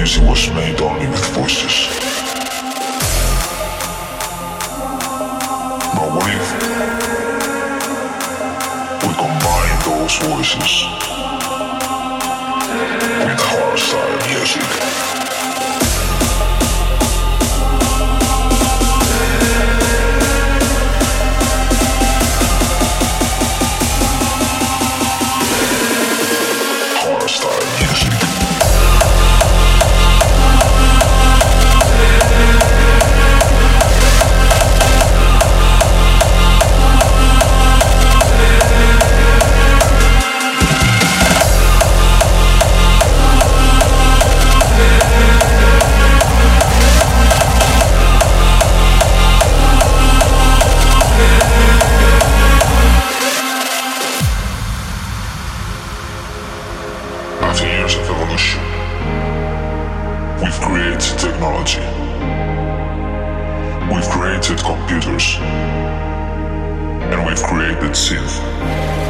music was made only with voices. But what we combine those voices with hard side music? years of evolution, we've created technology. We've created computers, and we've created synth.